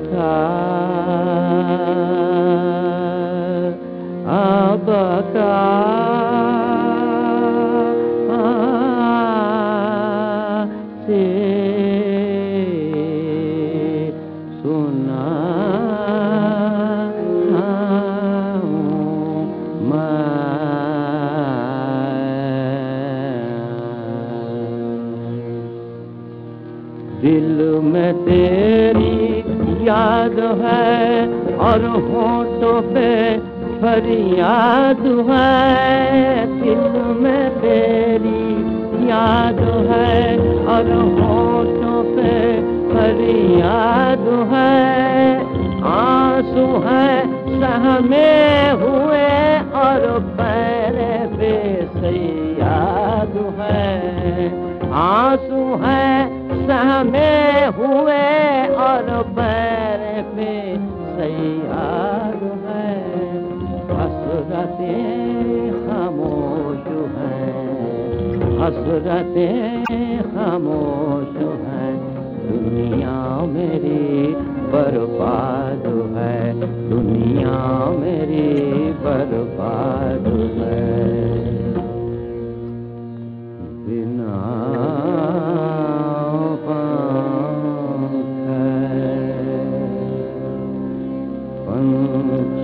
था अब का से सुना दिल में तेरी और होठों पे फरियाद है। दिल में तेरी याद है, और होठों पे फरियाद है। आँसू है, सहमे हुए, और पैर पे याद है। आँसू है, सहमे हुए, और हसरतें खामोश है। दुनिया मेरी बर्बाद है। दुनिया मेरी बर्बाद है। बिना पंख